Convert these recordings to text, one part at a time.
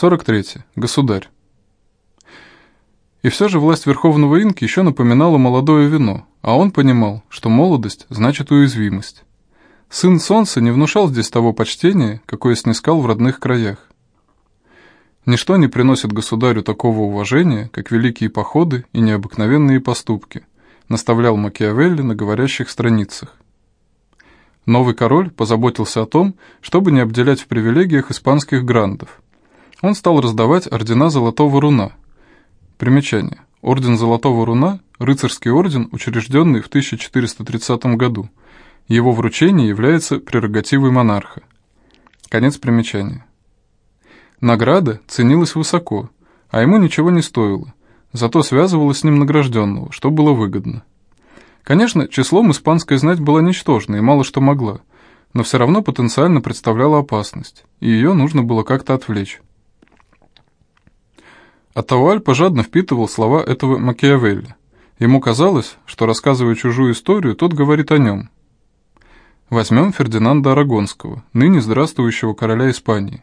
43. Государь. И все же власть Верховного Инки еще напоминала молодое вино, а он понимал, что молодость значит уязвимость. Сын солнца не внушал здесь того почтения, какое снискал в родных краях. Ничто не приносит государю такого уважения, как великие походы и необыкновенные поступки, наставлял Макиавелли на говорящих страницах. Новый король позаботился о том, чтобы не обделять в привилегиях испанских грандов. Он стал раздавать ордена Золотого Руна. Примечание. Орден Золотого Руна – рыцарский орден, учрежденный в 1430 году. Его вручение является прерогативой монарха. Конец примечания. Награда ценилась высоко, а ему ничего не стоило, зато связывала с ним награжденного, что было выгодно. Конечно, числом испанская знать была ничтожна и мало что могла, но все равно потенциально представляла опасность, и ее нужно было как-то отвлечь. Атауальпа жадно впитывал слова этого Макиавелли. Ему казалось, что, рассказывая чужую историю, тот говорит о нем. Возьмем Фердинанда Арагонского, ныне здравствующего короля Испании.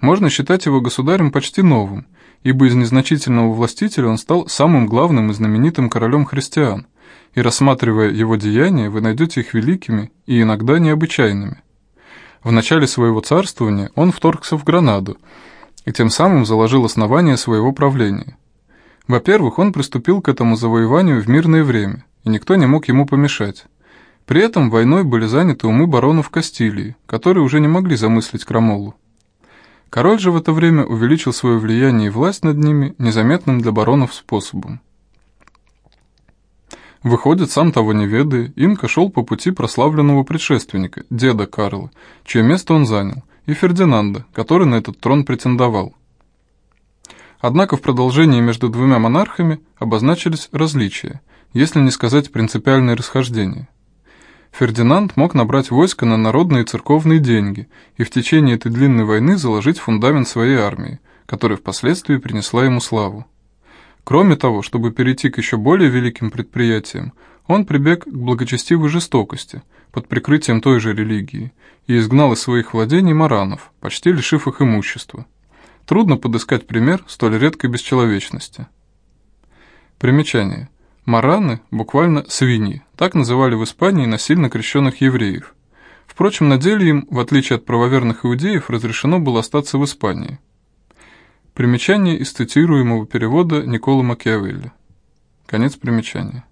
Можно считать его государем почти новым, ибо из незначительного властителя он стал самым главным и знаменитым королем христиан – и рассматривая его деяния, вы найдете их великими и иногда необычайными. В начале своего царствования он вторгся в Гранаду и тем самым заложил основание своего правления. Во-первых, он приступил к этому завоеванию в мирное время, и никто не мог ему помешать. При этом войной были заняты умы баронов Кастилии, которые уже не могли замыслить Крамолу. Король же в это время увеличил свое влияние и власть над ними незаметным для баронов способом. Выходит, сам того не ведая, Инка шел по пути прославленного предшественника, деда Карла, чье место он занял, и Фердинанда, который на этот трон претендовал. Однако в продолжении между двумя монархами обозначились различия, если не сказать принципиальные расхождения. Фердинанд мог набрать войско на народные и церковные деньги и в течение этой длинной войны заложить фундамент своей армии, которая впоследствии принесла ему славу. Кроме того, чтобы перейти к еще более великим предприятиям, он прибег к благочестивой жестокости под прикрытием той же религии и изгнал из своих владений маранов, почти лишив их имущества. Трудно подыскать пример столь редкой бесчеловечности. Примечание. Мараны, буквально свиньи, так называли в Испании насильно крещенных евреев. Впрочем, на деле им, в отличие от правоверных иудеев, разрешено было остаться в Испании. Примечание из цитируемого перевода Никола Макиавелли. Конец примечания.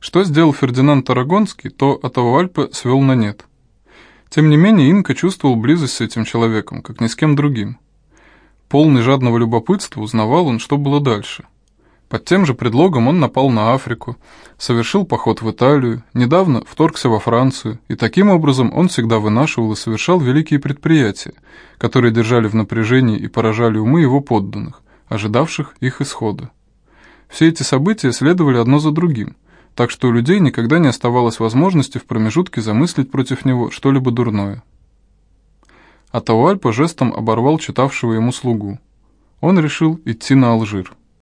Что сделал Фердинанд Арагонский, то Атауальпа свел на нет. Тем не менее, Инка чувствовал близость с этим человеком, как ни с кем другим. Полный жадного любопытства узнавал он, что было дальше – под тем же предлогом он напал на Африку, совершил поход в Италию, недавно вторгся во Францию, и таким образом он всегда вынашивал и совершал великие предприятия, которые держали в напряжении и поражали умы его подданных, ожидавших их исхода. Все эти события следовали одно за другим, так что у людей никогда не оставалось возможности в промежутке замыслить против него что-либо дурное. Атауальпа жестом оборвал читавшего ему слугу. Он решил идти на Алжир.